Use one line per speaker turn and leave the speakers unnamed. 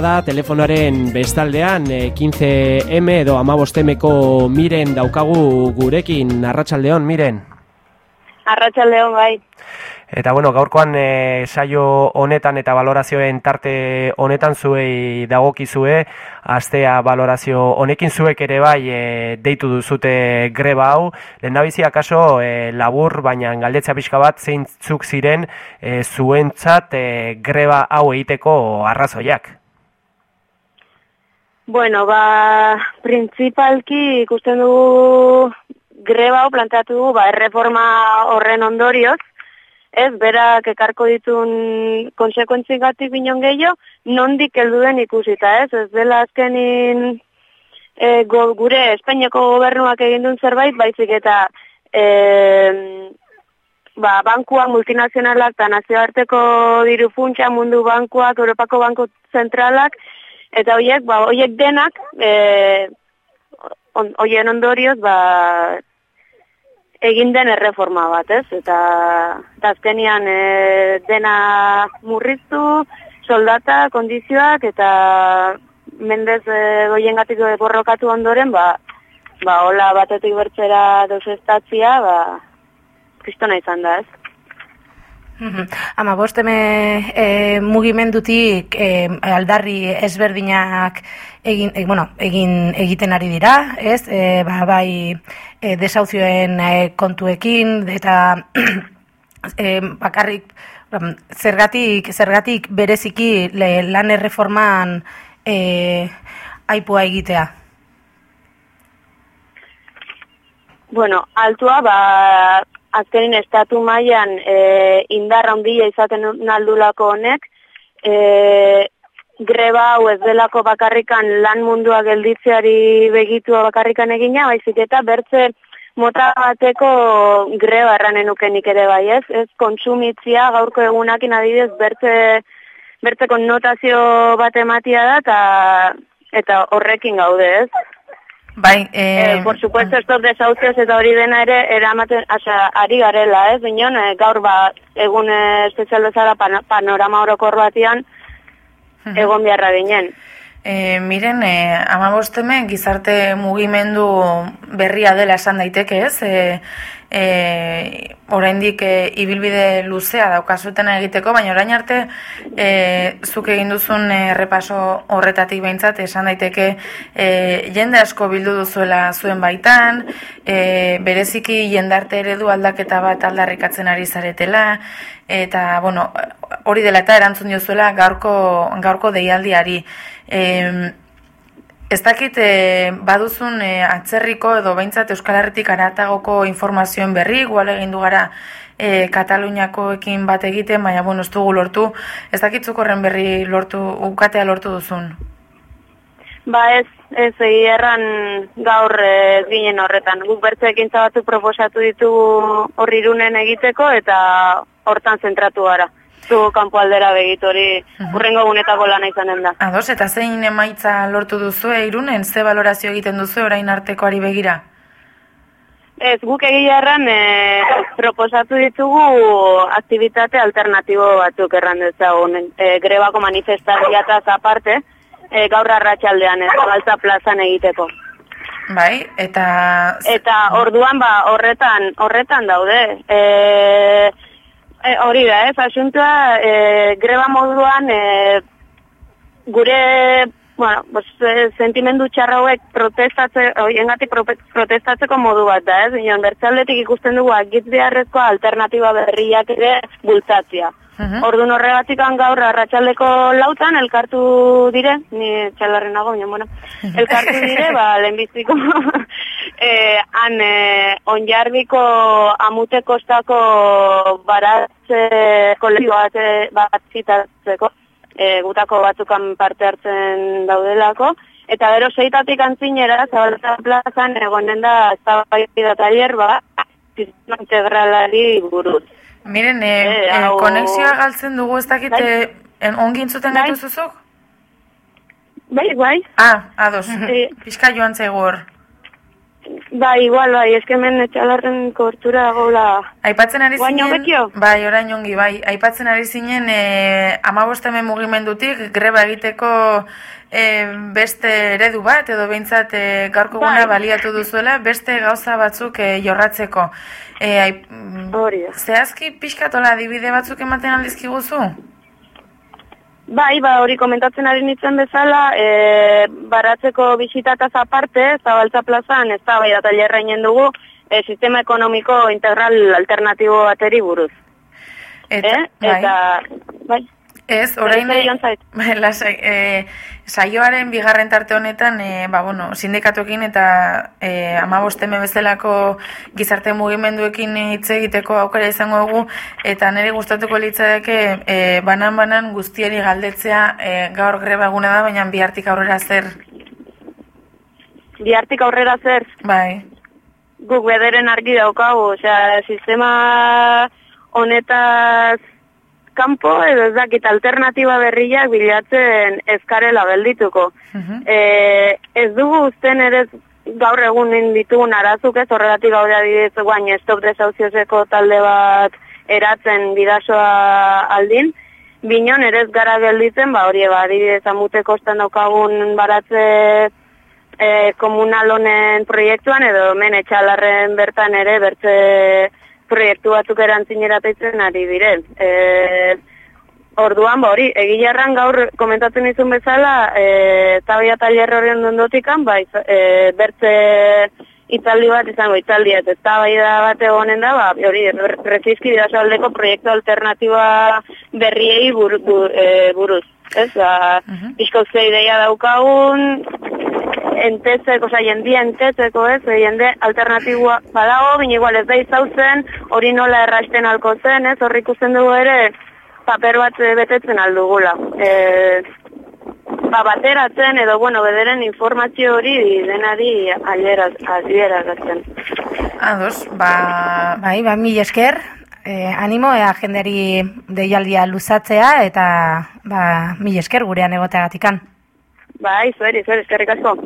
da telefonoaren bestaldean 15M eh, edo amabostemeko miren daukagu gurekin arratsaldeon miren.
Arratsaldeon bai.
Eta bueno, gaurkoan e, saio honetan eta valorazioen tarte honetan zuei dagokizue, astea valorazio honekin zuek ere bai e, deitu duzute greba hau. Lehendabizi akaso e, labur, baina galdetza pixka bat zeintzuk ziren e, zuentzat e, greba hau egiteko arrazoiak.
Bueno, ba, principalki ikusten dugu greba hau planteatu dugu, ba, erreforma horren ondorioz, ez, berak ekarko ditun konsekuentzik gatik binon gehiago, nondik heldu den ikusita, ez, ez dela azkenin e, gure Espainiako gobernuak egin duen zerbait, baizik eta e, ba, bankua multinazionalak eta nazioarteko diru funtsa mundu bankuak, Europako banku zentralak, eta hoiek, ba, hoiek denak, e, on, hoien ondorioz, ba, egin den erreforma bat, ez? Eta azkenian e, dena murriztu, soldata, kondizioak, eta mendez e, goien borrokatu ondoren, ba, ba, hola batetik bertzera doz estatzia, ba, kristona izan da, ez?
Ama, bosteme e, mugimendutik e, aldarri ezberdinak egin, e, bueno, egin egiten ari dira, ez? E, ba, bai e, desauzioen e, kontuekin eta e, bakarrik zergatik, zergatik bereziki le, lan erreforman e, aipua egitea.
Bueno, altua, ba, azkenin estatu mailan e, indarra handia izaten naldulako honek, e, greba hau ez delako bakarrikan lan mundua gelditzeari begitua bakarrikan egina, baizik eta bertze mota bateko greba erranen ukenik ere bai, ez? Ez kontsumitzia gaurko egunakin adidez bertze, bertze konnotazio bat ematia da eta, eta horrekin gaude, ez?
Bai, eh,
eh, por supuesto, estos desahucios eta hori dena ere eramaten, asa, ari garela, ez? Binon, eh, gaur ba, egun eh, espezial bezala panorama orokor batian, egon beharra ginen.
E, miren, e, amabosteme gizarte mugimendu berria dela esan daiteke ez, e, e, oraindik e, ibilbide luzea daukazuten egiteko, baina orain arte e, zuk egin duzun errepaso horretatik behintzat esan daiteke e, jende asko bildu duzuela zuen baitan, e, bereziki jendarte eredu aldaketa bat aldarrikatzen ari zaretela, eta bueno, hori dela eta erantzun diozuela gaurko, gaurko deialdiari. E, Ez dakit, e, baduzun e, atzerriko edo behintzat Euskal Herretik aratagoko informazioen berri, igual egin du gara e, Kataluniakoekin bat egiten, baina bueno, ez dugu lortu. Ez dakit zukorren berri lortu, ukatea lortu duzun?
Ba ez, ez erran gaur ez ginen horretan. Guk bertze ekin zabatu proposatu ditu horri egiteko eta hortan zentratu gara zu kanpo aldera begit hori urrengo gunetako lana izanen da.
Ados, eta zein emaitza lortu duzu irunen, ze valorazio egiten duzu orain artekoari begira?
Ez, guk egia erran e, proposatu ditugu aktivitate alternatibo batzuk erran dezagun. E, grebako manifestariataz aparte, e, gaur arratsaldean ez, baltza plazan egiteko.
Bai, eta...
Eta orduan ba, horretan, horretan daude. E, E, hori da, ez, asuntua, e, greba moduan, e, gure, bueno, bos, sentimendu txarra hauek protestatze, oiengatik protestatzeko modu bat da, ez, inon, bertzaldetik ikusten dugu agit beharrezko alternatiba berriak ere bultzatzia. -huh. Ordu norregatik gaur arratsaldeko lautan elkartu dire, ni txalarren nago, bueno, elkartu dire, ba, lehenbiziko, eh, han eh, onjarbiko amute kostako baratze kolektibo bat, bat zitatzeko, eh, gutako batzukan parte hartzen daudelako, eta bero seitatik antzinera, zabalta plazan, egonen da, ez da tailer, ba, integralari buruz.
Miren, e, e, e, konexioa galtzen dugu ez dakit bai. en, ongin zuten bai. zuzuk?
Bai, bai.
Ah, ados, e, pixka joan zaigu hor.
Ba, igual, bai, eskemen etxalarren kobertura gola.
Aipatzen ari
Guaino
zinen...
bekio?
Bai, orain ongi, bai. Aipatzen ari zinen, e, amabostemen mugimendutik, greba egiteko e, beste eredu bat, edo behintzat e, gaurko
Bai.
baliatu duzuela, beste gauza batzuk e, jorratzeko. E, aip, zehazki pixkatola adibide batzuk ematen aldizkiguzu?
Bai, ba, hori komentatzen ari nintzen bezala, e, baratzeko bisitataz aparte, zabaltza plazan, ez da bai da tailerra inen dugu, e, sistema ekonomiko integral alternatibo bateri buruz.
Eta,
eh? Eta, bai,
Ez, orain
zait.
Bai, lasai, e, saioaren bigarren tarte honetan, e, ba, bueno, sindikatuekin eta e, amabosteme bezalako gizarte mugimenduekin hitz egiteko aukera izango dugu, eta nire gustatuko litzadeke e, banan-banan guztieri galdetzea e, gaur greba eguna da, baina bihartik aurrera zer,
bihartik aurrera zer,
bai,
guk bederen argi daukagu, osea, sistema honetaz kanpo edo ez dakit alternatiba berriak bilatzen ezkarela geldituko.
Mhm.
E, ez dugu uzten ere gaur egun ditugun arazuk ez horregatik gaude adibidez guain stop desauziozeko talde bat eratzen bidasoa aldin. Binon ere ez gara gelditzen, ba hori ba, adibidez amute kostan daukagun baratze e, komunal honen proiektuan edo hemen etxalarren bertan ere bertze proiektu batzuk erantzinerataitzen ari diren. E, orduan, ba hori, egilarran gaur komentatzen izun bezala, e, tabia taller horren ondotikan, ba, iz- e, bertze itzaldi bat izango itzaldi ez eztabaida bat egonen da, ba, hori, refizki aldeko proiektu alternatiba berriei buru, bu, e, buruz. Ez, ba,
Mhm.
pixko ze ideia daukagun, entetzeko, oza, jendia entetzeko, ez, e, jende alternatiboa badago, bine igual ez da izautzen, hori nola errasten alko zen, ez, horri ikusten dugu ere, paper bat e, betetzen aldugula. E, ba, bateratzen edo, bueno, bederen informazio hori denari alieraz, adierazten.
ados, ba,
Bai, ba, mil esker, eh, animo, ea jenderi deialdia luzatzea, eta ba, mil esker gurean egoteagatikan.
Bai, zueri, zueri, eskerrik asko.